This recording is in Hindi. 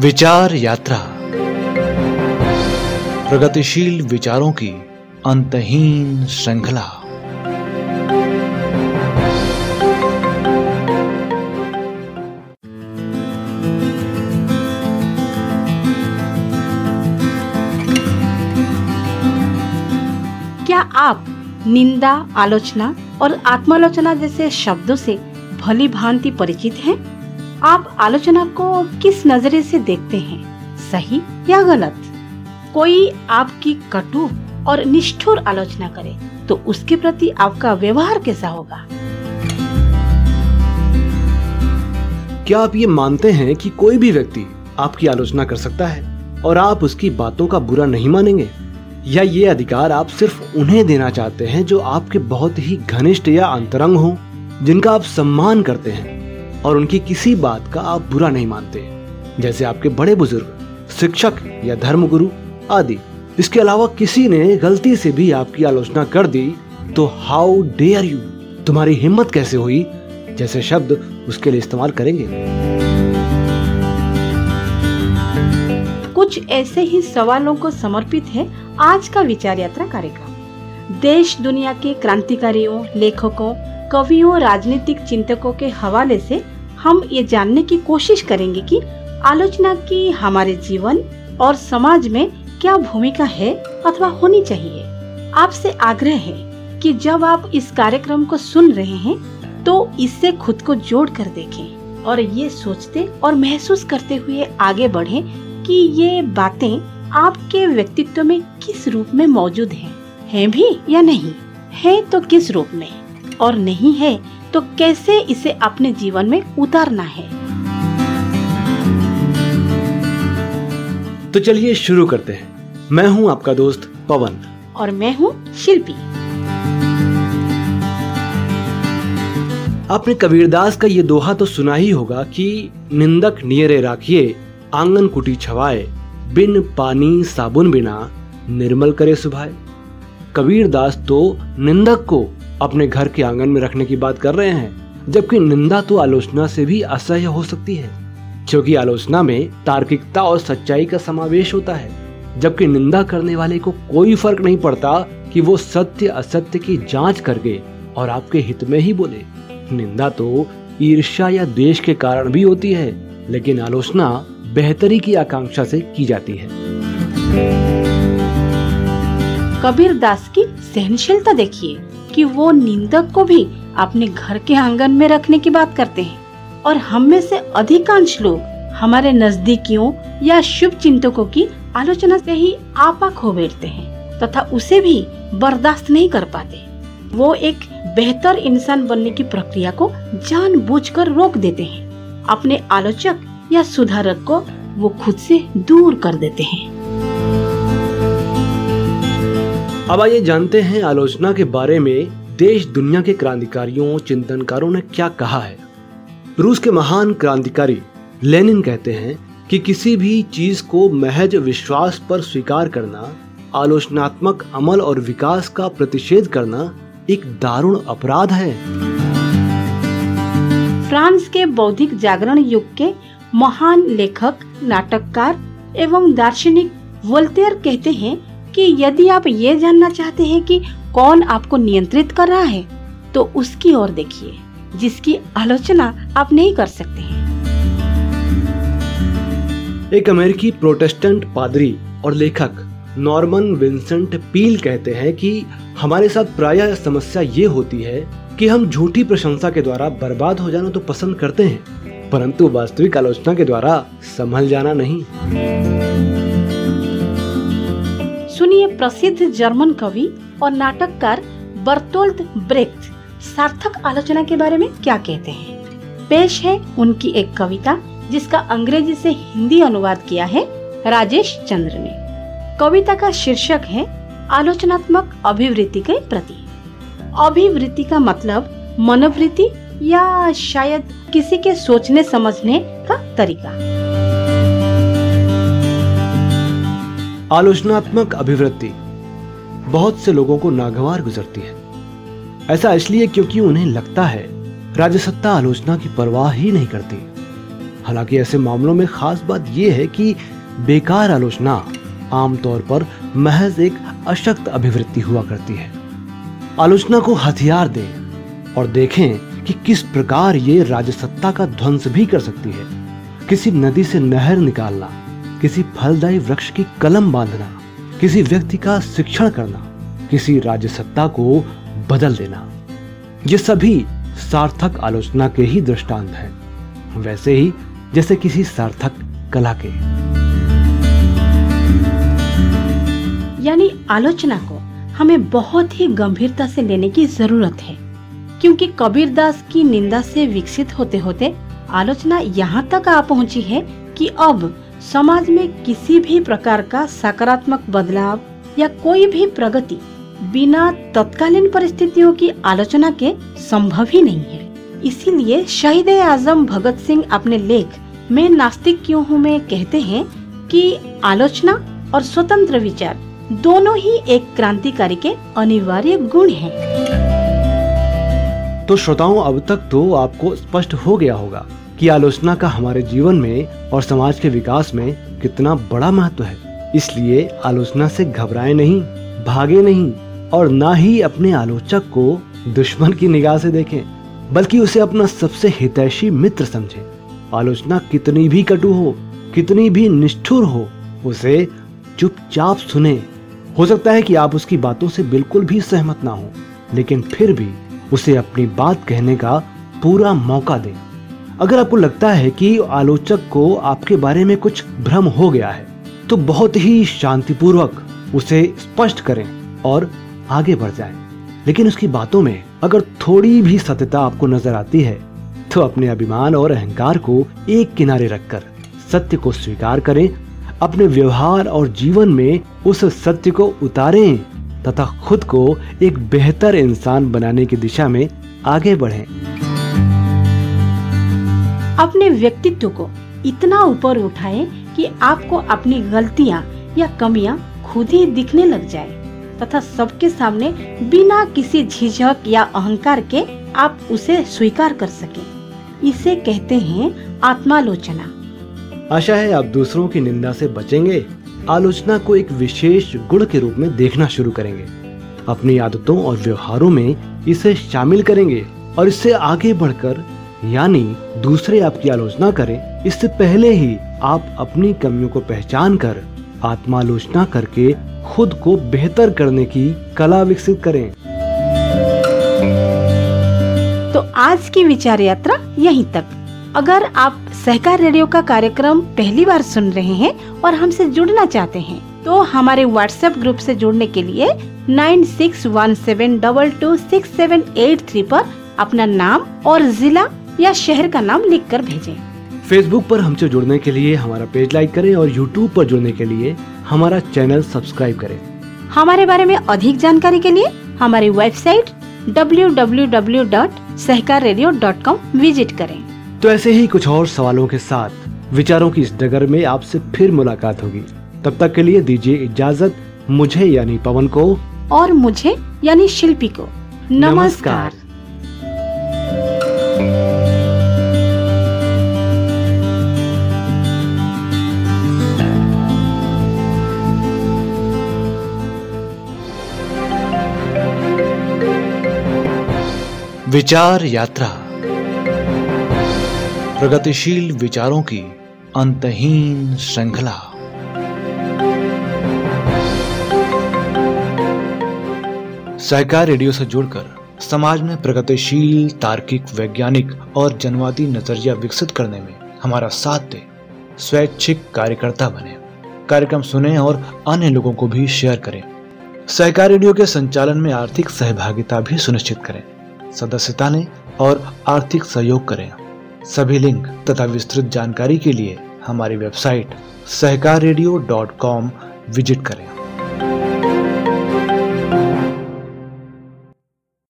विचार यात्रा प्रगतिशील विचारों की अंतहीन श्रृंखला क्या आप निंदा, आलोचना और आत्मालोचना जैसे शब्दों से भली भांति परिचित हैं? आप आलोचना को किस नजरे से देखते हैं? सही या गलत? कोई आपकी कटु और निष्ठुर आलोचना करे तो उसके प्रति आपका व्यवहार कैसा होगा? क्या आप ये मानते हैं कि कोई भी व्यक्ति आपकी आलोचना कर सकता है और आप उसकी बातों का बुरा नहीं मानेंगे? या ये अधिकार आप सिर्फ़ उन्हें देना चाहते हैं जो आपके बहुत ही घनिष्ठ या अंतरंग हो, जिनका आप सम्मान करते हैं? और उनकी किसी बात का आप बुरा नहीं मानते। जैसे आपके बड़े बुज़ुर्ग, शिक्षक या धर्मगुरु आदि। इसके अलावा किसी ने गलती से भी आपकी आलोचना कर दी तो हाउ डेयर यू तुम्हारी हिम्मत कैसे हुई? जैसे शब्द उसके लिए इस्तेमाल करेंगे। कुछ ऐसे ही सवालों को समर्पित है आज का विचार यात्रा कार्यक्रम। देश दुनिया के क्रांतिकारियों, लेखकों कवियों राजनीतिक चिंतकों के हवाले से हम ये जानने की कोशिश करेंगे कि आलोचना की हमारे जीवन और समाज में क्या भूमिका है अथवा होनी चाहिए। आपसे आग्रह है कि जब आप इस कार्यक्रम को सुन रहे हैं तो इससे खुद को जोड़ कर देखें और ये सोचते और महसूस करते हुए आगे बढ़े कि ये बातें आपके व्यक्तित्व में किस रूप में मौजूद हैं। हैं भी या नहीं? है तो किस रूप में? और नहीं है तो कैसे इसे अपने जीवन में उतारना है? तो चलिए शुरू करते हैं। मैं हूँ आपका दोस्त पवन। और मैं हूँ शिल्पी। आपने कबीरदास का ये दोहा तो सुना ही होगा कि निंदक नियरे राखिए आँगन कुटी छवाए बिन पानी साबुन बिना निर्मल करे सुभाए। कबीरदास तो निंदक को अपने घर के आँगन में रखने की बात कर रहे हैं, जबकि निंदा तो आलोचना से भी असह्य हो सकती है। क्योंकि आलोचना में तार्किकता और सच्चाई का समावेश होता है, जबकि निंदा करने वाले को कोई फ़र्क नहीं पड़ता कि वो सत्य असत्य की जाँच करके और आपके हित में ही बोले। निंदा तो ईर्ष्या या देश के कारण भी होती है, लेकिन आलोचना बेहतरी की आकांक्षा से की जाती है। कबीर दास की सहनशीलता देखिए। कि वो निंदक को भी अपने घर के आँगन में रखने की बात करते हैं। और हम में से अधिकांश लोग हमारे नजदीकियों या शुभ चिंतकों की आलोचना से ही आपा खो बैठते हैं, तथा उसे भी बर्दाश्त नहीं कर पाते। वो एक बेहतर इंसान बनने की प्रक्रिया को जानबूझकर रोक देते हैं। अपने आलोचक या सुधारक को वो खुद से दूर कर देते हैं। अब आइए जानते हैं आलोचना के बारे में। देश दुनिया के क्रांतिकारियों, चिंतनकारों ने क्या कहा है? रूस के महान क्रांतिकारी लेनिन कहते हैं कि किसी भी चीज़ को महज विश्वास पर स्वीकार करना, आलोचनात्मक अमल और विकास का प्रतिषेध करना एक दारुण अपराध है। फ्रांस के बौद्धिक जागरण युग के महान लेखक, नाटककार एवं दार्शनिक वोल्टेयर कहते हैं कि यदि आप ये जानना चाहते हैं कि कौन आपको नियंत्रित कर रहा है तो उसकी ओर देखिए, जिसकी आलोचना आप नहीं कर सकते हैं। एक अमेरिकी प्रोटेस्टेंट पादरी और लेखक नॉर्मन विंसेंट पील कहते हैं कि हमारे साथ प्रायः समस्या ये होती है कि हम झूठी प्रशंसा के द्वारा बर्बाद हो जाना तो पसंद करते हैं, परंतु वास्तविक आलोचना के द्वारा संभल जाना नहीं। सुनिए प्रसिद्ध जर्मन कवि और नाटककार बर्तोल्ड ब्रेक्ट सार्थक आलोचना के बारे में क्या कहते हैं? पेश है उनकी एक कविता, जिसका अंग्रेज़ी से हिंदी अनुवाद किया है राजेश चंद्र ने। कविता का शीर्षक है, आलोचनात्मक अभिवृत्ति के प्रति। अभिवृत्ति का मतलब मनोवृत्ति या शायद किसी के सोचने समझने का तरीका। आलोचनात्मक अभिवृत्ति। बहुत से लोगों को नागवार गुजरती है। ऐसा इसलिए क्योंकि उन्हें लगता है, राजसत्ता आलोचना की परवाह ही नहीं करती। हालाँकि ऐसे मामलों में खास बात यह है कि बेकार आलोचना आमतौर पर महज एक अशक्त अभिवृत्ति हुआ करती है। आलोचना को हथियार दें और देखें कि किस प्रकार ये राजसत्ता का ध्वंस भी कर सकती है। किसी नदी से नहर निकालना किसी फलदायी वृक्ष की कलम बांधना, किसी व्यक्ति का शिक्षण करना, किसी राज्य सत्ता को बदल देना, ये सभी सार्थक आलोचना के ही दृष्टांत हैं। वैसे ही, जैसे किसी सार्थक कला के। यानी आलोचना को हमें बहुत ही गंभीरता से लेने की ज़रूरत है, क्योंकि कबीरदास की निंदा से विकसित होते होते आलोचना यहाँ तक आ पहुँची है कि अब समाज में किसी भी प्रकार का सकारात्मक बदलाव या कोई भी प्रगति बिना तत्कालीन परिस्थितियों की आलोचना के संभव ही नहीं है इसीलिए शहीद आज़म भगत सिंह अपने लेख में नास्तिक क्यों हूँ में कहते हैं कि आलोचना और स्वतंत्र विचार दोनों ही एक क्रांतिकारी के अनिवार्य गुण हैं। तो श्रोताओं, अब तक तो आपको स्पष्ट हो गया होगा कि आलोचना का हमारे जीवन में और समाज के विकास में कितना बड़ा महत्व है। इसलिए आलोचना से घबराए नहीं, भागे नहीं और ना ही अपने आलोचक को दुश्मन की निगाह से देखें, बल्कि उसे अपना सबसे हितैषी मित्र समझें। आलोचना कितनी भी कटु हो, कितनी भी निष्ठुर हो, उसे चुपचाप सुने। हो सकता है कि आप उसकी बातों से बिल्कुल भी सहमत ना हो, लेकिन फिर भी उसे अपनी बात कहने का पूरा मौका दें। अगर आपको लगता है कि आलोचक को आपके बारे में कुछ भ्रम हो गया है तो बहुत ही शांतिपूर्वक उसे स्पष्ट करें और आगे बढ़ जाए लेकिन उसकी बातों में अगर थोड़ी भी सत्यता आपको नज़र आती है तो अपने अभिमान और अहंकार को एक किनारे रखकर सत्य को स्वीकार करें, अपने व्यवहार और जीवन में उस सत्य को उतारें, तथा खुद को एक बेहतर इंसान बनाने की दिशा में आगे बढ़ें। अपने व्यक्तित्व को इतना ऊपर उठाएँ कि आपको अपनी गलतियाँ या कमियाँ खुद ही दिखने लग जाए, तथा सबके सामने बिना किसी झिझक या अहंकार के आप उसे स्वीकार कर सके। इसे कहते हैं आत्मालोचना। आशा है आप दूसरों की निंदा से बचेंगे। आलोचना को एक विशेष गुण के रूप में देखना शुरू करेंगे। अपनी आदतों और व्यवहारों में इसे शामिल करेंगे और इससे आगे बढ़कर यानी दूसरे आपकी आलोचना करें, इससे पहले ही आप अपनी कमियों को पहचान कर, आत्मालोचना करके खुद को बेहतर करने की कला विकसित करें। तो आज की विचार यात्रा यहीं तक। अगर आप सहकार रेडियो का कार्यक्रम पहली बार सुन रहे हैं और हमसे जुड़ना चाहते हैं तो हमारे व्हाट्सएप ग्रुप से जुड़ने के लिए nine six one seven double two six seven eight three पर अपना नाम और जिला या शहर का नाम लिख कर भेजें। फेसबुक पर हमसे जुड़ने के लिए हमारा पेज लाइक करें और यूट्यूब पर जुड़ने के लिए हमारा चैनल सब्सक्राइब करें। हमारे बारे में अधिक जानकारी के लिए हमारी वेबसाइट www.सहकाररेडियो.com विज़िट करें। तो ऐसे ही कुछ और सवालों के साथ विचारों की इस डगर में आपसे फिर मुलाकात होगी। तब तक के लिए दीजिए इजाज़त मुझे यानी पवन को। और मुझे यानी शिल्पी को। नमस्कार। विचार यात्रा। प्रगतिशील विचारों की अंतहीन श्रृंखला। सहकार रेडियो से जुड़कर समाज में प्रगतिशील, तार्किक, वैज्ञानिक और जनवादी नज़रिया विकसित करने में हमारा साथ दे, स्वैच्छिक कार्यकर्ता बने। कार्यक्रम सुने और अन्य लोगों को भी शेयर करें। सहकार रेडियो के संचालन में आर्थिक सहभागिता भी सुनिश्चित करें। सदस्यता ने और आर्थिक सहयोग करें। सभी लिंक तथा विस्तृत जानकारी के लिए हमारी वेबसाइट सहकार विज़िट करें।